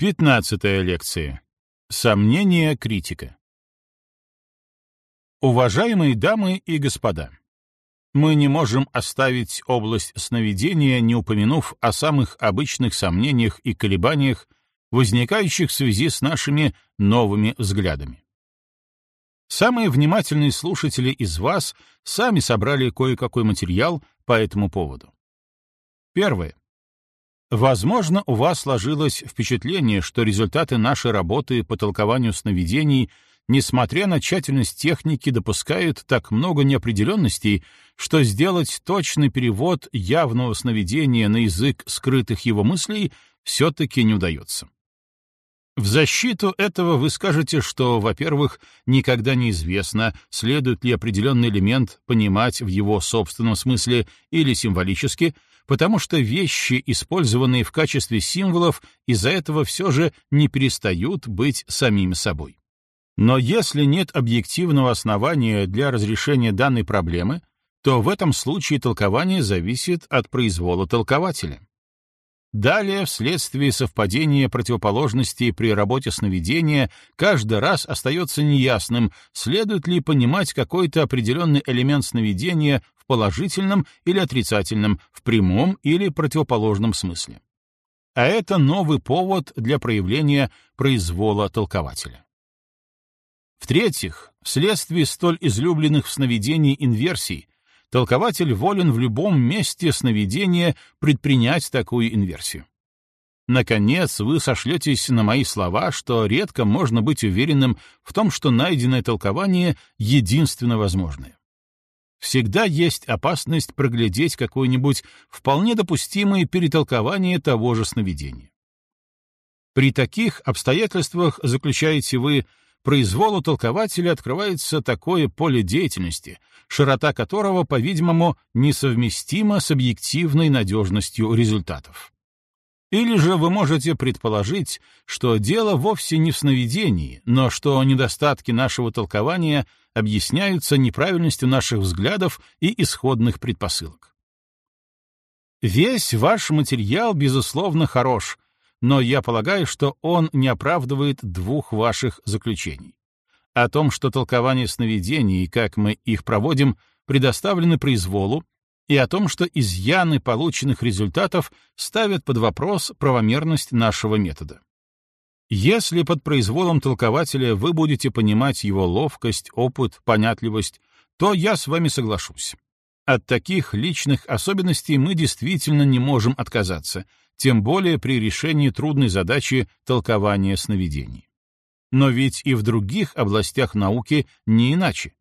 Пятнадцатая лекция. Сомнение критика. Уважаемые дамы и господа, мы не можем оставить область сновидения, не упомянув о самых обычных сомнениях и колебаниях, возникающих в связи с нашими новыми взглядами. Самые внимательные слушатели из вас сами собрали кое-какой материал по этому поводу. Первое. Возможно, у вас сложилось впечатление, что результаты нашей работы по толкованию сновидений, несмотря на тщательность техники, допускают так много неопределенностей, что сделать точный перевод явного сновидения на язык скрытых его мыслей все-таки не удается. В защиту этого вы скажете, что, во-первых, никогда не известно, следует ли определенный элемент понимать в его собственном смысле или символически — потому что вещи, использованные в качестве символов, из-за этого все же не перестают быть самими собой. Но если нет объективного основания для разрешения данной проблемы, то в этом случае толкование зависит от произвола толкователя. Далее, вследствие совпадения противоположностей при работе сновидения, каждый раз остается неясным, следует ли понимать какой-то определенный элемент сновидения положительном или отрицательном, в прямом или противоположном смысле. А это новый повод для проявления произвола толкователя. В-третьих, вследствие столь излюбленных в сновидении инверсий, толкователь волен в любом месте сновидения предпринять такую инверсию. Наконец, вы сошлетесь на мои слова, что редко можно быть уверенным в том, что найденное толкование единственно возможное всегда есть опасность проглядеть какое-нибудь вполне допустимое перетолкование того же сновидения. При таких обстоятельствах, заключаете вы, произволу толкователя открывается такое поле деятельности, широта которого, по-видимому, несовместима с объективной надежностью результатов. Или же вы можете предположить, что дело вовсе не в сновидении, но что недостатки нашего толкования объясняются неправильностью наших взглядов и исходных предпосылок. Весь ваш материал, безусловно, хорош, но я полагаю, что он не оправдывает двух ваших заключений. О том, что толкование сновидений, как мы их проводим, предоставлены произволу, и о том, что изъяны полученных результатов ставят под вопрос правомерность нашего метода. Если под произволом толкователя вы будете понимать его ловкость, опыт, понятливость, то я с вами соглашусь. От таких личных особенностей мы действительно не можем отказаться, тем более при решении трудной задачи толкования сновидений. Но ведь и в других областях науки не иначе.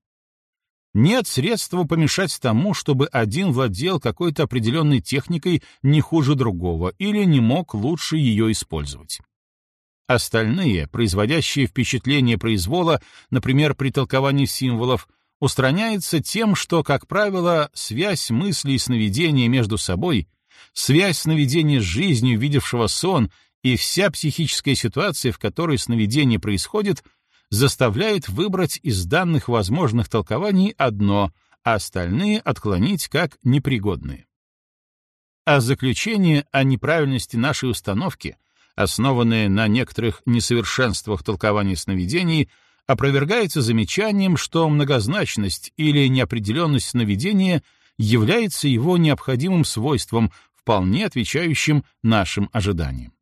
Нет средства помешать тому, чтобы один владел какой-то определенной техникой не хуже другого или не мог лучше ее использовать. Остальные, производящие впечатление произвола, например, при толковании символов, устраняется тем, что, как правило, связь мыслей и сновидения между собой, связь сновидения с жизнью, видевшего сон, и вся психическая ситуация, в которой сновидение происходит — заставляет выбрать из данных возможных толкований одно, а остальные отклонить как непригодные. А заключение о неправильности нашей установки, основанное на некоторых несовершенствах толкования сновидений, опровергается замечанием, что многозначность или неопределенность сновидения является его необходимым свойством, вполне отвечающим нашим ожиданиям.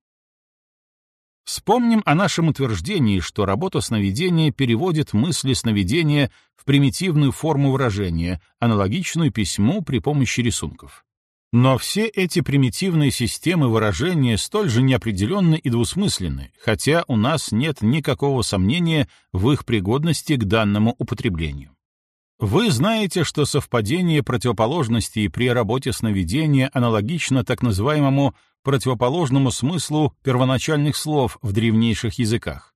Вспомним о нашем утверждении, что работа сновидения переводит мысли сновидения в примитивную форму выражения, аналогичную письму при помощи рисунков. Но все эти примитивные системы выражения столь же неопределенны и двусмысленны, хотя у нас нет никакого сомнения в их пригодности к данному употреблению. Вы знаете, что совпадение противоположностей при работе сновидения аналогично так называемому противоположному смыслу первоначальных слов в древнейших языках.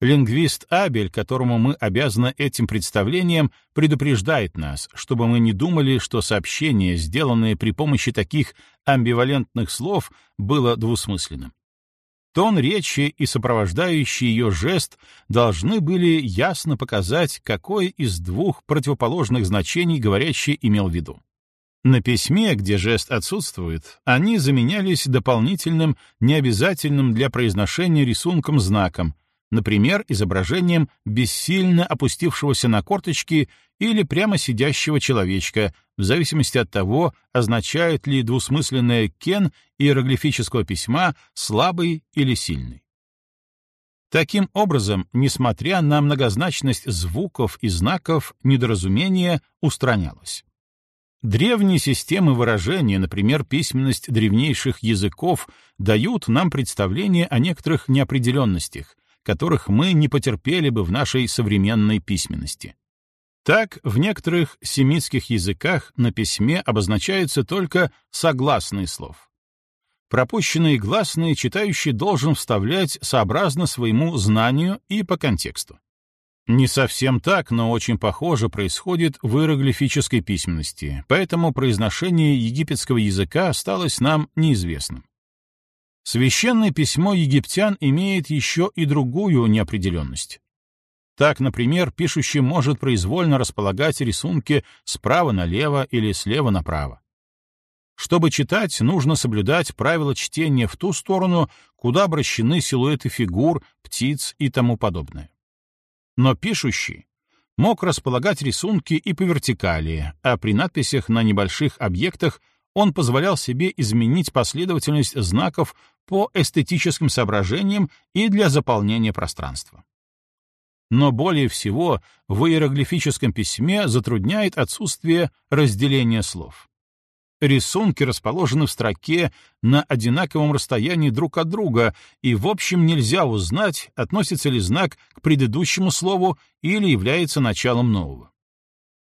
Лингвист Абель, которому мы обязаны этим представлением, предупреждает нас, чтобы мы не думали, что сообщение, сделанное при помощи таких амбивалентных слов, было двусмысленным. Тон речи и сопровождающий ее жест должны были ясно показать, какое из двух противоположных значений говорящий имел в виду. На письме, где жест отсутствует, они заменялись дополнительным, необязательным для произношения рисунком-знаком, например, изображением бессильно опустившегося на корточки или прямо сидящего человечка, в зависимости от того, означает ли двусмысленное «кен» иероглифического письма слабый или сильный. Таким образом, несмотря на многозначность звуков и знаков, недоразумение устранялось. Древние системы выражения, например, письменность древнейших языков, дают нам представление о некоторых неопределенностях, которых мы не потерпели бы в нашей современной письменности. Так, в некоторых семитских языках на письме обозначаются только согласные слов. Пропущенные гласные читающий должен вставлять сообразно своему знанию и по контексту. Не совсем так, но очень похоже происходит в иероглифической письменности, поэтому произношение египетского языка осталось нам неизвестным. Священное письмо египтян имеет еще и другую неопределенность. Так, например, пишущий может произвольно располагать рисунки справа налево или слева направо. Чтобы читать, нужно соблюдать правила чтения в ту сторону, куда обращены силуэты фигур, птиц и тому подобное. Но пишущий мог располагать рисунки и по вертикали, а при надписях на небольших объектах он позволял себе изменить последовательность знаков по эстетическим соображениям и для заполнения пространства. Но более всего в иероглифическом письме затрудняет отсутствие разделения слов. Рисунки расположены в строке на одинаковом расстоянии друг от друга, и в общем нельзя узнать, относится ли знак к предыдущему слову или является началом нового.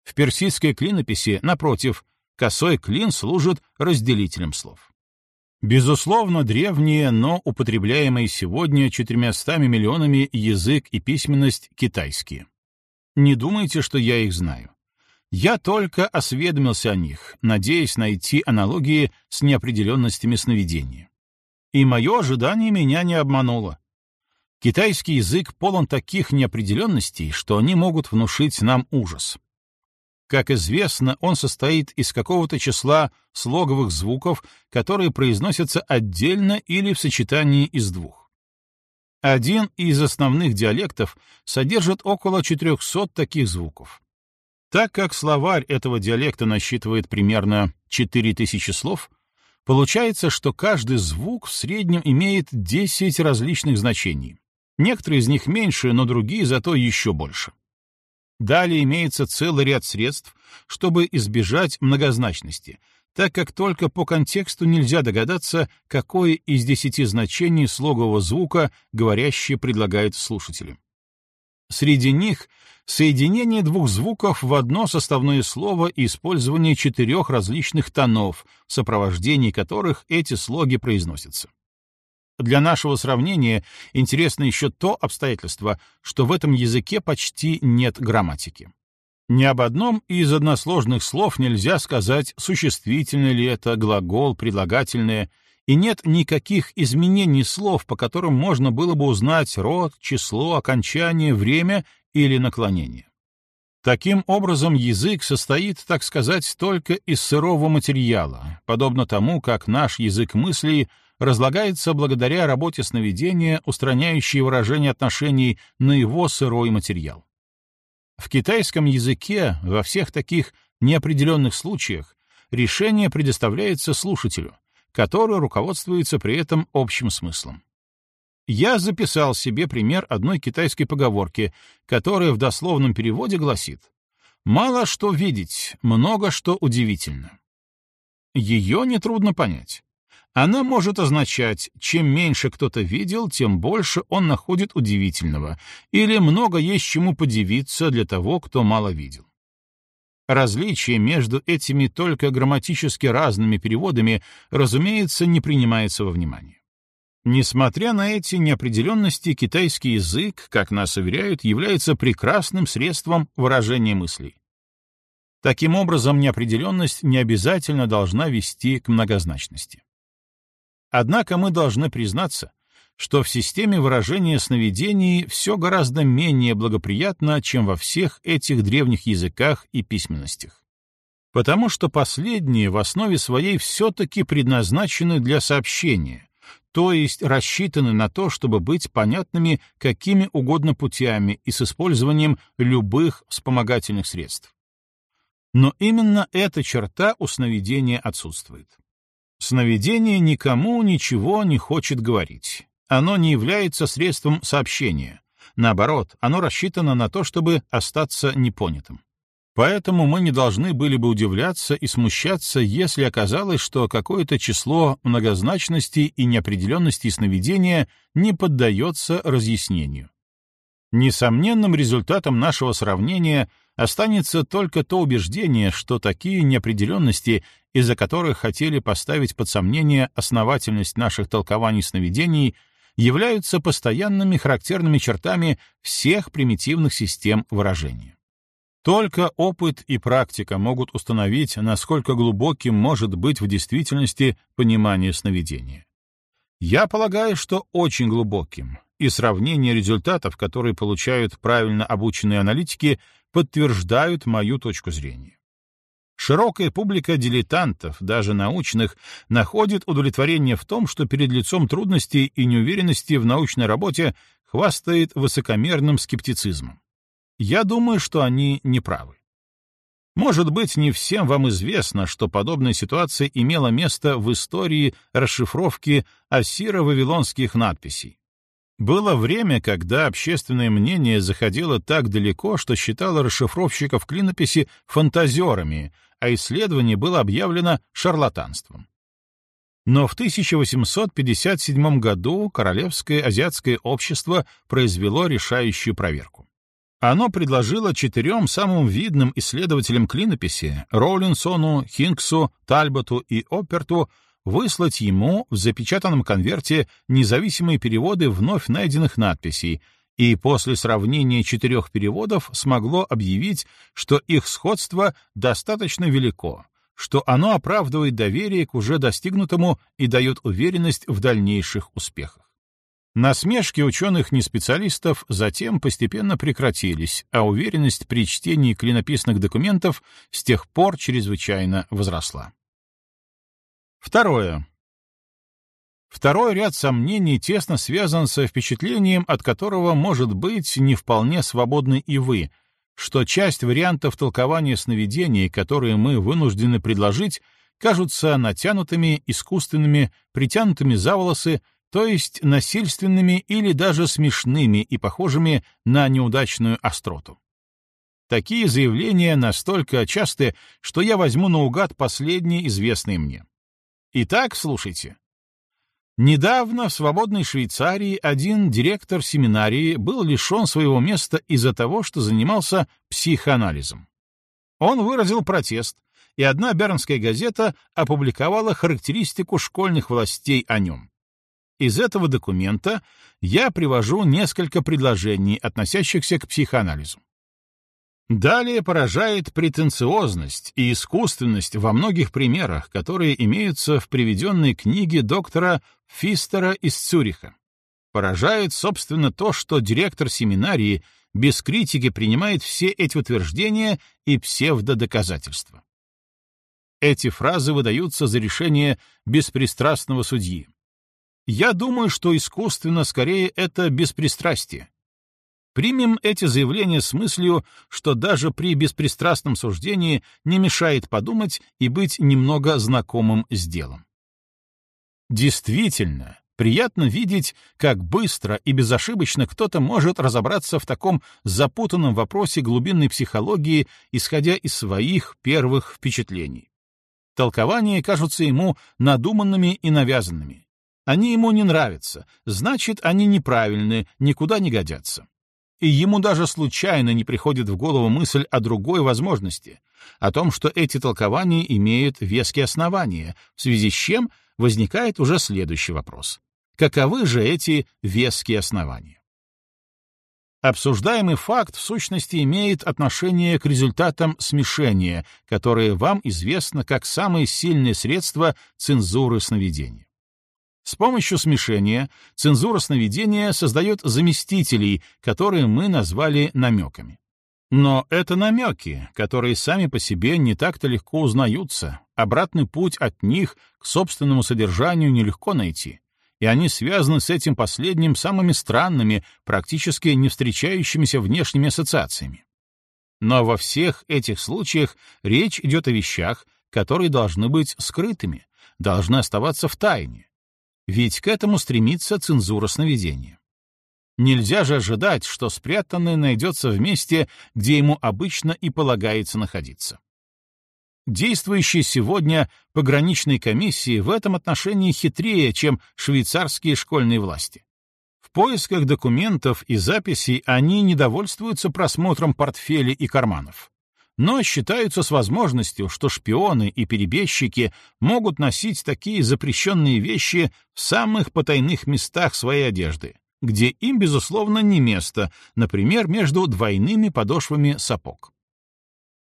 В персидской клинописи, напротив, косой клин служит разделителем слов. Безусловно, древние, но употребляемые сегодня четырьмястами миллионами язык и письменность китайские. Не думайте, что я их знаю. Я только осведомился о них, надеясь найти аналогии с неопределенностями сновидения. И мое ожидание меня не обмануло. Китайский язык полон таких неопределенностей, что они могут внушить нам ужас. Как известно, он состоит из какого-то числа слоговых звуков, которые произносятся отдельно или в сочетании из двух. Один из основных диалектов содержит около 400 таких звуков. Так как словарь этого диалекта насчитывает примерно 4000 слов, получается, что каждый звук в среднем имеет 10 различных значений. Некоторые из них меньше, но другие зато еще больше. Далее имеется целый ряд средств, чтобы избежать многозначности, так как только по контексту нельзя догадаться, какое из десяти значений слогового звука говорящий предлагает слушателю. Среди них соединение двух звуков в одно составное слово и использование четырех различных тонов, в которых эти слоги произносятся. Для нашего сравнения интересно еще то обстоятельство, что в этом языке почти нет грамматики. Ни об одном из односложных слов нельзя сказать, существительное ли это, глагол, прилагательное, и нет никаких изменений слов, по которым можно было бы узнать род, число, окончание, время или наклонение. Таким образом, язык состоит, так сказать, только из сырого материала, подобно тому, как наш язык мыслей разлагается благодаря работе сновидения, устраняющей выражение отношений на его сырой материал. В китайском языке во всех таких неопределенных случаях решение предоставляется слушателю, который руководствуется при этом общим смыслом. Я записал себе пример одной китайской поговорки, которая в дословном переводе гласит «Мало что видеть, много что удивительно». Ее нетрудно понять. Она может означать, чем меньше кто-то видел, тем больше он находит удивительного, или много есть чему подивиться для того, кто мало видел. Различие между этими только грамматически разными переводами, разумеется, не принимается во внимание. Несмотря на эти неопределенности, китайский язык, как нас уверяют, является прекрасным средством выражения мыслей. Таким образом, неопределенность не обязательно должна вести к многозначности. Однако мы должны признаться, что в системе выражения сновидений все гораздо менее благоприятно, чем во всех этих древних языках и письменностях. Потому что последние в основе своей все-таки предназначены для сообщения, то есть рассчитаны на то, чтобы быть понятными какими угодно путями и с использованием любых вспомогательных средств. Но именно эта черта у сновидения отсутствует. Сновидение никому ничего не хочет говорить. Оно не является средством сообщения. Наоборот, оно рассчитано на то, чтобы остаться непонятым. Поэтому мы не должны были бы удивляться и смущаться, если оказалось, что какое-то число многозначности и неопределенности сновидения не поддается разъяснению. Несомненным результатом нашего сравнения останется только то убеждение, что такие неопределенности, из-за которых хотели поставить под сомнение основательность наших толкований сновидений, являются постоянными характерными чертами всех примитивных систем выражения. Только опыт и практика могут установить, насколько глубоким может быть в действительности понимание сновидения. Я полагаю, что очень глубоким, и сравнение результатов, которые получают правильно обученные аналитики, подтверждают мою точку зрения. Широкая публика дилетантов, даже научных, находит удовлетворение в том, что перед лицом трудностей и неуверенности в научной работе хвастает высокомерным скептицизмом. Я думаю, что они неправы. Может быть, не всем вам известно, что подобная ситуация имела место в истории расшифровки ассиро-вавилонских надписей. Было время, когда общественное мнение заходило так далеко, что считало расшифровщиков клинописи фантазерами, а исследование было объявлено шарлатанством. Но в 1857 году Королевское азиатское общество произвело решающую проверку. Оно предложило четырем самым видным исследователям клинописи — Роулинсону, Хинксу, Тальботу и Оперту выслать ему в запечатанном конверте независимые переводы вновь найденных надписей, и после сравнения четырех переводов смогло объявить, что их сходство достаточно велико, что оно оправдывает доверие к уже достигнутому и дает уверенность в дальнейших успехах. Насмешки ученых-неспециалистов затем постепенно прекратились, а уверенность при чтении клинописных документов с тех пор чрезвычайно возросла. Второе. Второй ряд сомнений тесно связан со впечатлением, от которого, может быть, не вполне свободны и вы, что часть вариантов толкования сновидений, которые мы вынуждены предложить, кажутся натянутыми, искусственными, притянутыми за волосы, то есть насильственными или даже смешными и похожими на неудачную остроту. Такие заявления настолько часты, что я возьму наугад последние известные мне. Итак, слушайте. Недавно в свободной Швейцарии один директор семинарии был лишен своего места из-за того, что занимался психоанализом. Он выразил протест, и одна бернская газета опубликовала характеристику школьных властей о нем. Из этого документа я привожу несколько предложений, относящихся к психоанализу. Далее поражает претенциозность и искусственность во многих примерах, которые имеются в приведенной книге доктора Фистера из Цюриха. Поражает, собственно, то, что директор семинарии без критики принимает все эти утверждения и псевдодоказательства. Эти фразы выдаются за решение беспристрастного судьи. Я думаю, что искусственно скорее это беспристрастие. Примем эти заявления с мыслью, что даже при беспристрастном суждении не мешает подумать и быть немного знакомым с делом. Действительно, приятно видеть, как быстро и безошибочно кто-то может разобраться в таком запутанном вопросе глубинной психологии, исходя из своих первых впечатлений. Толкования кажутся ему надуманными и навязанными. Они ему не нравятся, значит, они неправильны, никуда не годятся и ему даже случайно не приходит в голову мысль о другой возможности, о том, что эти толкования имеют веские основания, в связи с чем возникает уже следующий вопрос. Каковы же эти веские основания? Обсуждаемый факт в сущности имеет отношение к результатам смешения, которые вам известно как самое сильное средство цензуры сновидения. С помощью смешения цензура сновидения создает заместителей, которые мы назвали намеками. Но это намеки, которые сами по себе не так-то легко узнаются, обратный путь от них к собственному содержанию нелегко найти, и они связаны с этим последним самыми странными, практически не встречающимися внешними ассоциациями. Но во всех этих случаях речь идет о вещах, которые должны быть скрытыми, должны оставаться в тайне. Ведь к этому стремится цензура сновидения. Нельзя же ожидать, что спрятанное найдется в месте, где ему обычно и полагается находиться. Действующие сегодня пограничные комиссии в этом отношении хитрее, чем швейцарские школьные власти. В поисках документов и записей они не довольствуются просмотром портфелей и карманов, но считаются с возможностью, что шпионы и перебежчики могут носить такие запрещенные вещи в самых потайных местах своей одежды, где им, безусловно, не место, например, между двойными подошвами сапог.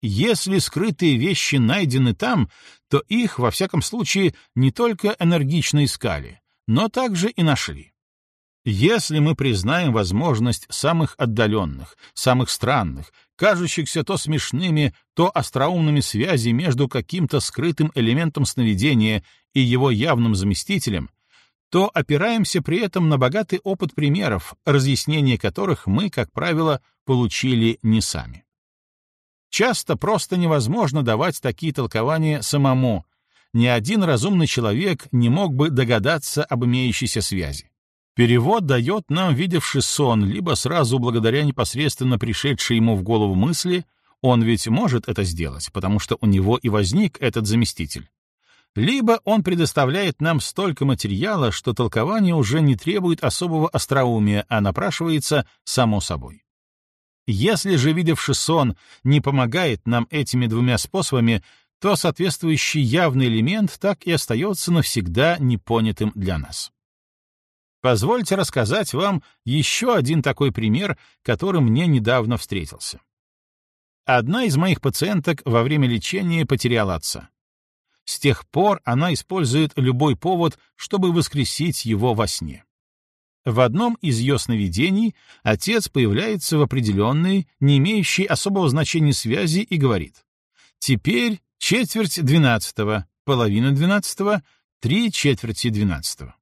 Если скрытые вещи найдены там, то их, во всяком случае, не только энергично искали, но также и нашли. Если мы признаем возможность самых отдаленных, самых странных, кажущихся то смешными, то остроумными связей между каким-то скрытым элементом сновидения и его явным заместителем, то опираемся при этом на богатый опыт примеров, разъяснение которых мы, как правило, получили не сами. Часто просто невозможно давать такие толкования самому. Ни один разумный человек не мог бы догадаться об имеющейся связи. Перевод дает нам видевший сон, либо сразу благодаря непосредственно пришедшей ему в голову мысли, он ведь может это сделать, потому что у него и возник этот заместитель либо он предоставляет нам столько материала, что толкование уже не требует особого остроумия, а напрашивается само собой. Если же видевший сон не помогает нам этими двумя способами, то соответствующий явный элемент так и остается навсегда непонятым для нас. Позвольте рассказать вам еще один такой пример, который мне недавно встретился. Одна из моих пациенток во время лечения потеряла отца. С тех пор она использует любой повод, чтобы воскресить его во сне. В одном из ее сновидений отец появляется в определенной, не имеющей особого значения связи и говорит «Теперь четверть двенадцатого, половина двенадцатого, три четверти двенадцатого».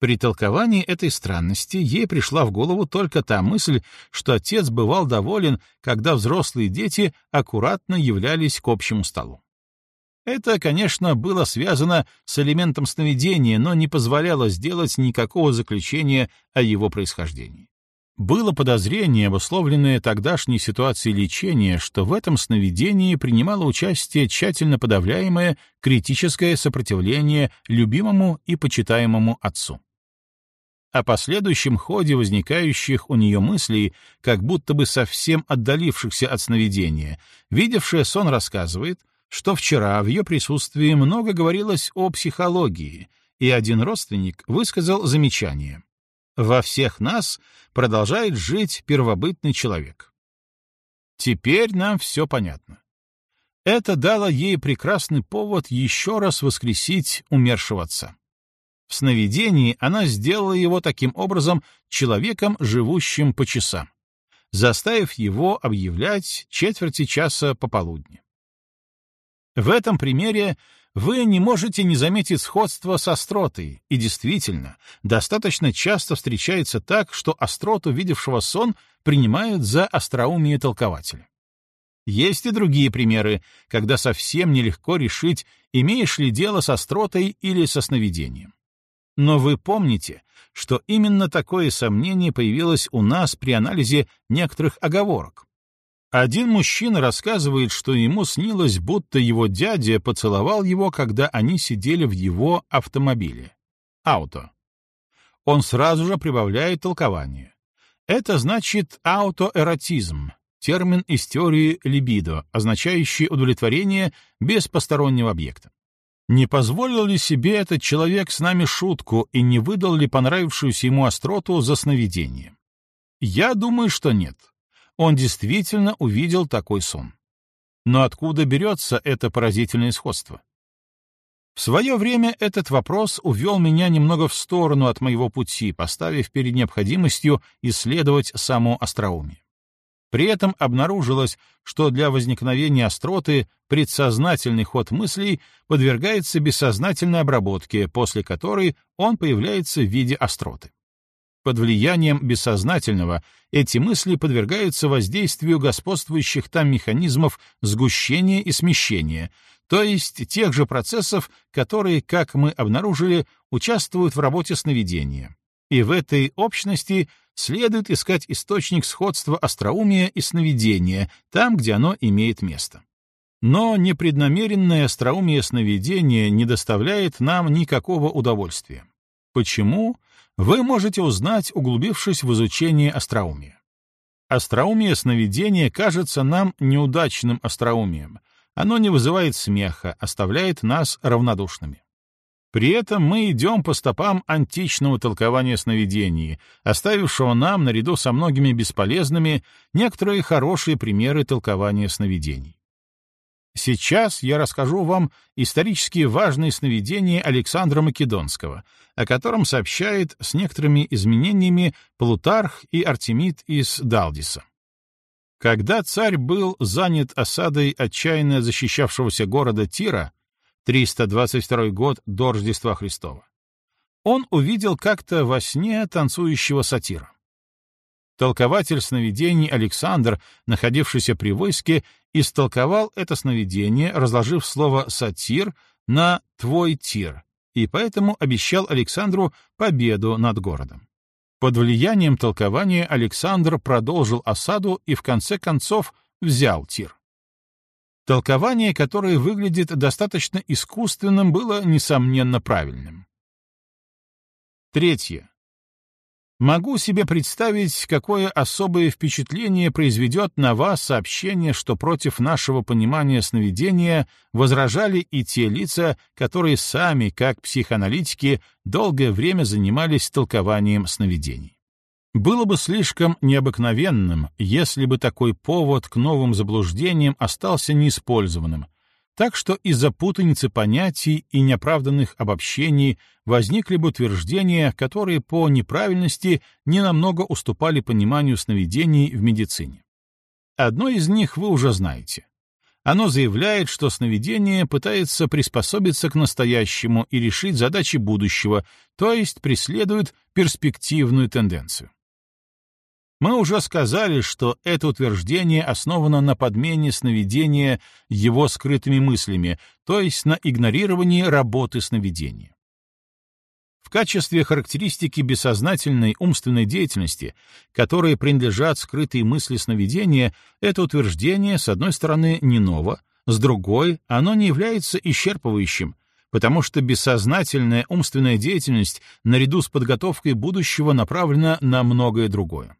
При толковании этой странности ей пришла в голову только та мысль, что отец бывал доволен, когда взрослые дети аккуратно являлись к общему столу. Это, конечно, было связано с элементом сновидения, но не позволяло сделать никакого заключения о его происхождении. Было подозрение, обусловленное тогдашней ситуацией лечения, что в этом сновидении принимало участие тщательно подавляемое критическое сопротивление любимому и почитаемому отцу. О последующем ходе возникающих у нее мыслей, как будто бы совсем отдалившихся от сновидения, видевшая сон рассказывает — что вчера в ее присутствии много говорилось о психологии, и один родственник высказал замечание. «Во всех нас продолжает жить первобытный человек». Теперь нам все понятно. Это дало ей прекрасный повод еще раз воскресить умершего отца. В сновидении она сделала его таким образом человеком, живущим по часам, заставив его объявлять четверти часа пополудни. В этом примере вы не можете не заметить сходство с остротой, и действительно, достаточно часто встречается так, что остроту видевшего сон принимают за остроумие толкователя. Есть и другие примеры, когда совсем нелегко решить, имеешь ли дело с остротой или со сновидением. Но вы помните, что именно такое сомнение появилось у нас при анализе некоторых оговорок, один мужчина рассказывает, что ему снилось, будто его дядя поцеловал его, когда они сидели в его автомобиле. Ауто. Он сразу же прибавляет толкование. Это значит аутоэротизм, термин из теории либидо, означающий удовлетворение без постороннего объекта. Не позволил ли себе этот человек с нами шутку и не выдал ли понравившуюся ему остроту за сновидение? Я думаю, что нет он действительно увидел такой сон. Но откуда берется это поразительное сходство? В свое время этот вопрос увел меня немного в сторону от моего пути, поставив перед необходимостью исследовать само остроумие. При этом обнаружилось, что для возникновения остроты предсознательный ход мыслей подвергается бессознательной обработке, после которой он появляется в виде остроты. Под влиянием бессознательного эти мысли подвергаются воздействию господствующих там механизмов сгущения и смещения, то есть тех же процессов, которые, как мы обнаружили, участвуют в работе сновидения. И в этой общности следует искать источник сходства остроумия и сновидения там, где оно имеет место. Но непреднамеренное остроумие сновидения не доставляет нам никакого удовольствия. Почему? Вы можете узнать, углубившись в изучение остроумия. Остроумие сновидения кажется нам неудачным остроумием. Оно не вызывает смеха, оставляет нас равнодушными. При этом мы идем по стопам античного толкования сновидений, оставившего нам, наряду со многими бесполезными, некоторые хорошие примеры толкования сновидений. Сейчас я расскажу вам исторически важные сновидения Александра Македонского, о котором сообщает с некоторыми изменениями Плутарх и Артемид из Далдиса. Когда царь был занят осадой отчаянно защищавшегося города Тира, 322 год до Рождества Христова. Он увидел как-то во сне танцующего сатира. Толкователь сновидений Александр, находившийся при войске, истолковал это сновидение, разложив слово «сатир» на «твой тир», и поэтому обещал Александру победу над городом. Под влиянием толкования Александр продолжил осаду и в конце концов взял тир. Толкование, которое выглядит достаточно искусственным, было, несомненно, правильным. Третье. Могу себе представить, какое особое впечатление произведет на вас сообщение, что против нашего понимания сновидения возражали и те лица, которые сами, как психоаналитики, долгое время занимались толкованием сновидений. Было бы слишком необыкновенным, если бы такой повод к новым заблуждениям остался неиспользованным, так что из-за путаницы понятий и неоправданных обобщений возникли бы утверждения, которые по неправильности ненамного уступали пониманию сновидений в медицине. Одно из них вы уже знаете. Оно заявляет, что сновидение пытается приспособиться к настоящему и решить задачи будущего, то есть преследует перспективную тенденцию. Мы уже сказали, что это утверждение основано на подмене сновидения его скрытыми мыслями, то есть на игнорировании работы сновидения. В качестве характеристики бессознательной умственной деятельности, которой принадлежат скрытые мысли сновидения, это утверждение, с одной стороны, не ново, с другой, оно не является исчерпывающим, потому что бессознательная умственная деятельность наряду с подготовкой будущего направлена на многое другое.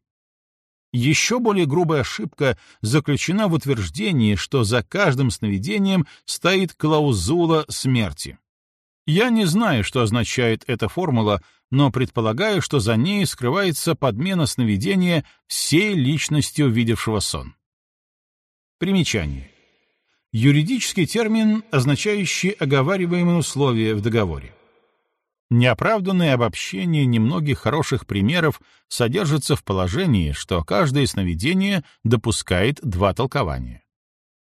Еще более грубая ошибка заключена в утверждении, что за каждым сновидением стоит клаузула смерти. Я не знаю, что означает эта формула, но предполагаю, что за ней скрывается подмена сновидения всей личностью, видевшего сон. Примечание. Юридический термин, означающий оговариваемые условия в договоре. Неоправданное обобщение немногих хороших примеров содержится в положении, что каждое сновидение допускает два толкования.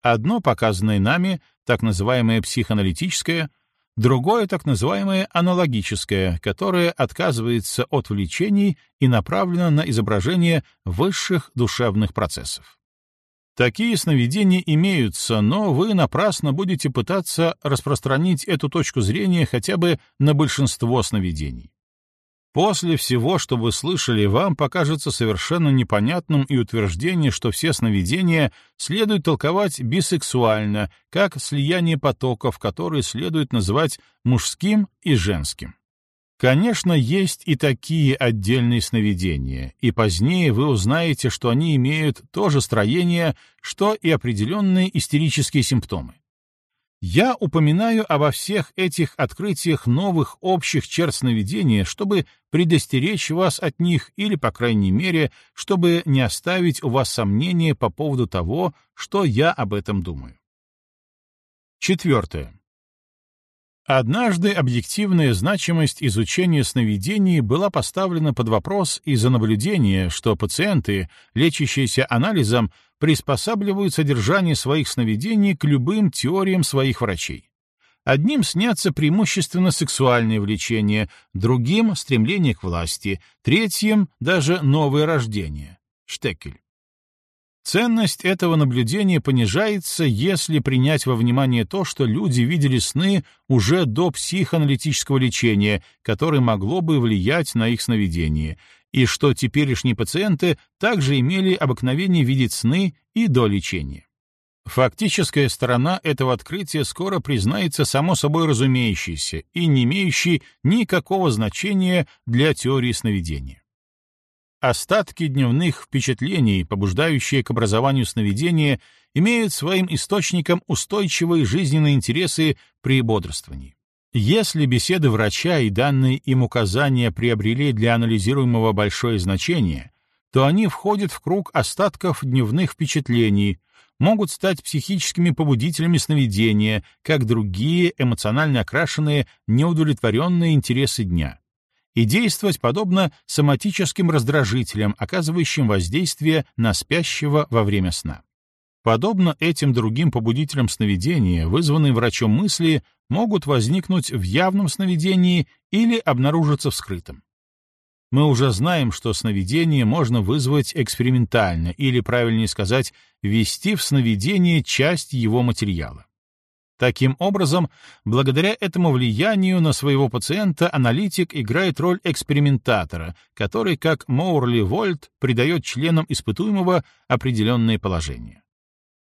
Одно, показанное нами, так называемое психоаналитическое, другое, так называемое аналогическое, которое отказывается от влечений и направлено на изображение высших душевных процессов. Такие сновидения имеются, но вы напрасно будете пытаться распространить эту точку зрения хотя бы на большинство сновидений. После всего, что вы слышали, вам покажется совершенно непонятным и утверждение, что все сновидения следует толковать бисексуально, как слияние потоков, которые следует называть мужским и женским. Конечно, есть и такие отдельные сновидения, и позднее вы узнаете, что они имеют то же строение, что и определенные истерические симптомы. Я упоминаю обо всех этих открытиях новых общих черт сновидения, чтобы предостеречь вас от них или, по крайней мере, чтобы не оставить у вас сомнения по поводу того, что я об этом думаю. Четвертое. Однажды объективная значимость изучения сновидений была поставлена под вопрос из-за наблюдения, что пациенты, лечащиеся анализом, приспосабливают содержание своих сновидений к любым теориям своих врачей. Одним снятся преимущественно сексуальные влечения, другим — стремление к власти, третьим — даже новое рождение. Штекель. Ценность этого наблюдения понижается, если принять во внимание то, что люди видели сны уже до психоаналитического лечения, которое могло бы влиять на их сновидение, и что теперешние пациенты также имели обыкновение видеть сны и до лечения. Фактическая сторона этого открытия скоро признается само собой разумеющейся и не имеющей никакого значения для теории сновидения. Остатки дневных впечатлений, побуждающие к образованию сновидения, имеют своим источником устойчивые жизненные интересы при бодрствовании. Если беседы врача и данные им указания приобрели для анализируемого большое значение, то они входят в круг остатков дневных впечатлений, могут стать психическими побудителями сновидения, как другие эмоционально окрашенные неудовлетворенные интересы дня и действовать подобно соматическим раздражителям, оказывающим воздействие на спящего во время сна. Подобно этим другим побудителям сновидения, вызванные врачом мысли, могут возникнуть в явном сновидении или обнаружиться в скрытом. Мы уже знаем, что сновидение можно вызвать экспериментально, или, правильнее сказать, ввести в сновидение часть его материала. Таким образом, благодаря этому влиянию на своего пациента аналитик играет роль экспериментатора, который, как Моурли Вольт, придает членам испытуемого определенные положения.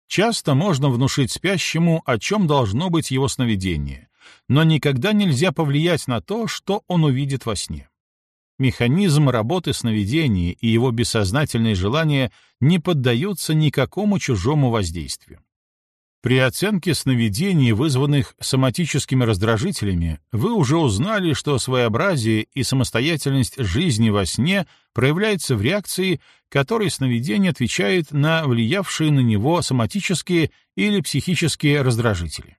Часто можно внушить спящему, о чем должно быть его сновидение, но никогда нельзя повлиять на то, что он увидит во сне. Механизм работы сновидения и его бессознательные желания не поддаются никакому чужому воздействию. При оценке сновидений, вызванных соматическими раздражителями, вы уже узнали, что своеобразие и самостоятельность жизни во сне проявляется в реакции, которой сновидение отвечает на влиявшие на него соматические или психические раздражители.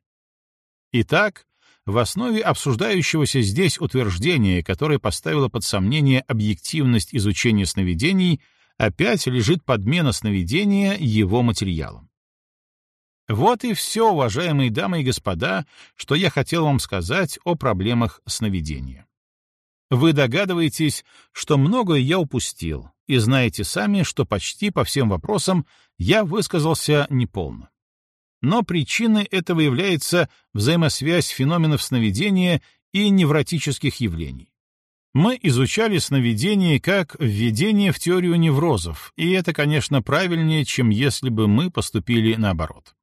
Итак, в основе обсуждающегося здесь утверждения, которое поставило под сомнение объективность изучения сновидений, опять лежит подмена сновидения его материалом. Вот и все, уважаемые дамы и господа, что я хотел вам сказать о проблемах сновидения. Вы догадываетесь, что многое я упустил, и знаете сами, что почти по всем вопросам я высказался неполно. Но причиной этого является взаимосвязь феноменов сновидения и невротических явлений. Мы изучали сновидение как введение в теорию неврозов, и это, конечно, правильнее, чем если бы мы поступили наоборот.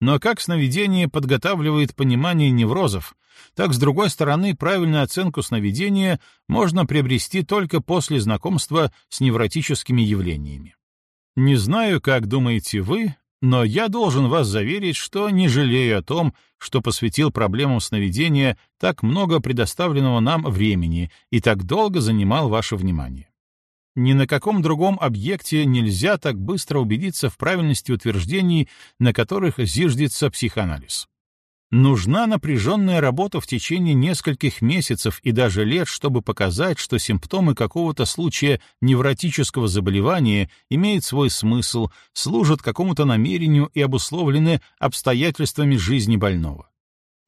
Но как сновидение подготавливает понимание неврозов, так, с другой стороны, правильную оценку сновидения можно приобрести только после знакомства с невротическими явлениями. Не знаю, как думаете вы, но я должен вас заверить, что не жалею о том, что посвятил проблемам сновидения так много предоставленного нам времени и так долго занимал ваше внимание. Ни на каком другом объекте нельзя так быстро убедиться в правильности утверждений, на которых зиждется психоанализ. Нужна напряженная работа в течение нескольких месяцев и даже лет, чтобы показать, что симптомы какого-то случая невротического заболевания имеют свой смысл, служат какому-то намерению и обусловлены обстоятельствами жизни больного.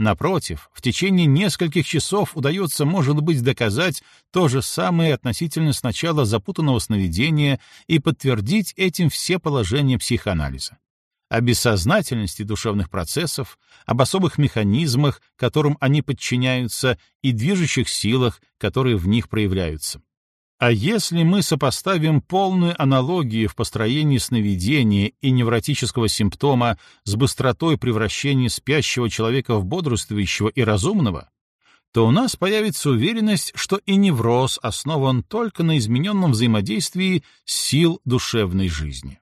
Напротив, в течение нескольких часов удается, может быть, доказать то же самое относительно сначала запутанного сновидения и подтвердить этим все положения психоанализа. О бессознательности душевных процессов, об особых механизмах, которым они подчиняются, и движущих силах, которые в них проявляются. А если мы сопоставим полную аналогию в построении сновидения и невротического симптома с быстротой превращения спящего человека в бодрствующего и разумного, то у нас появится уверенность, что и невроз основан только на измененном взаимодействии сил душевной жизни.